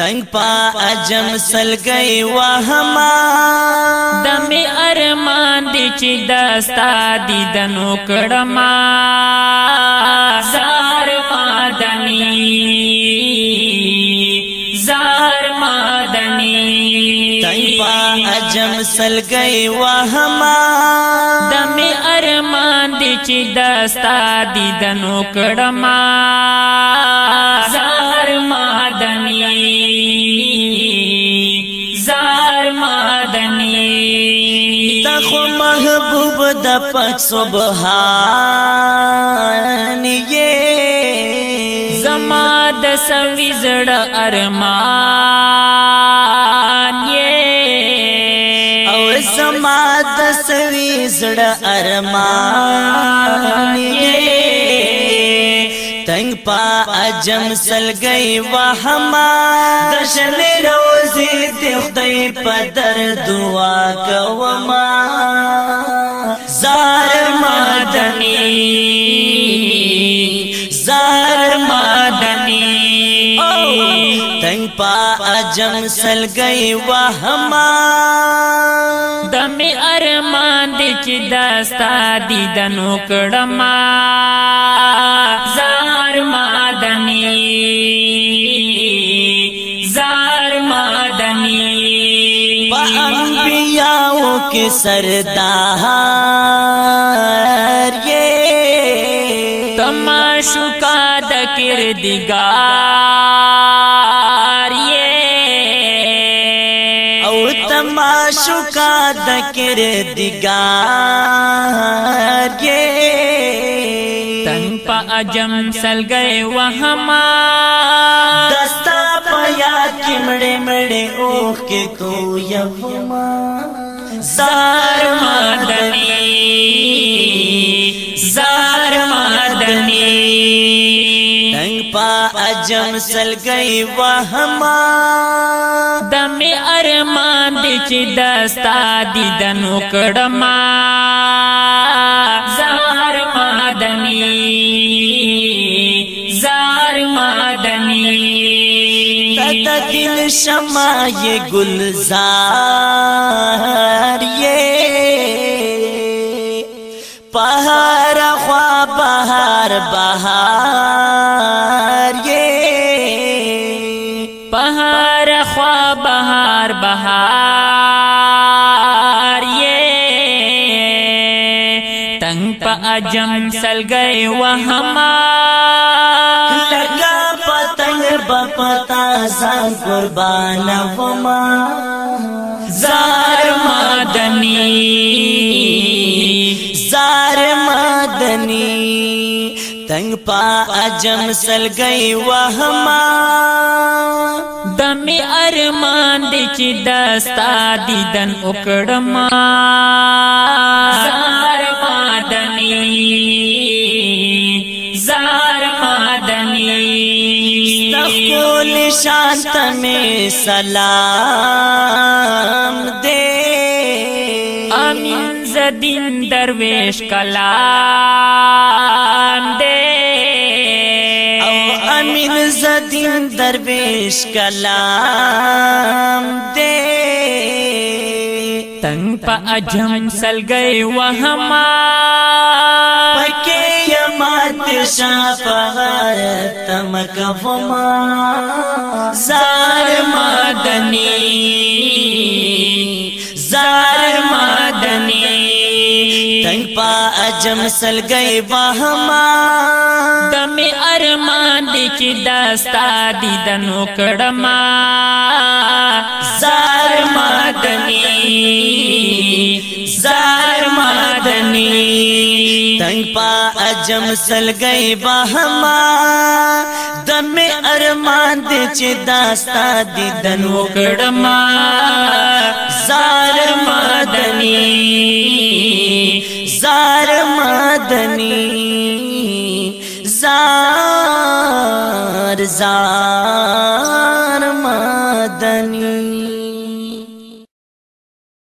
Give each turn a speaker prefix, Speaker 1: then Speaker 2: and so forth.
Speaker 1: تنگ پا اجم سل گئی وهما دمه ارمان دي چې دستا دي دنو کړما زار مادني زار مادني تنگ پا اجم سل گئی وهما دمه ارمان دي چې دستا دي دنو کړما محبوب د پاک سبحان یې زما د سوي زړه ارمان یې او زما د سوي زړه ارمان یې تنگ پا اجم سل گئی وهما دشن روزی دی خدای په در دعا کوما مدنی زار مدنی تای پا اجم سل گئی وهما دم ارمان دی چې داستا دیدن وکړما زار مدنی زار مدنی په انبیاء کې سردار تماشو کا د کردگار یہ او تماشو کا د کردگار یہ تن پا اجم سل گئے وہما دستا پیا کی مڑے مڑے اوخ کے کو یوما سار مادنی سل گئی وہما دم ارمان دستا دی دنوکڑ مدنی زار دل شما یہ گلزار یہ پہر خواہ بہار بہار بهار خوا بهار بهار یې تنگ په اجم سلګي وهما لګا پتنګ بپتا ځان قربان وما زار مدني زار مدني تنگ پا اجم سل گئی وهما دمي ارمان دي چې دستا دیدن وکړما زار مدني زار مدني تقول شانت می سلام دے امین زدین درویش کلام دے امین زدین درویش کلام دے تنگ پا اجم سل گئی وہما پکی یمات شافغارت مکفما زار مادنی زار پا اجم سل گئی بہما دم ارمان دی کی داستا دیدن وکړما زار مدنی زار مدنی تنگ پا اجم سل گئی بہما دم ارمان دې چې داستا دیدن وکړما زار مدني زار مدنی زار زار مدنی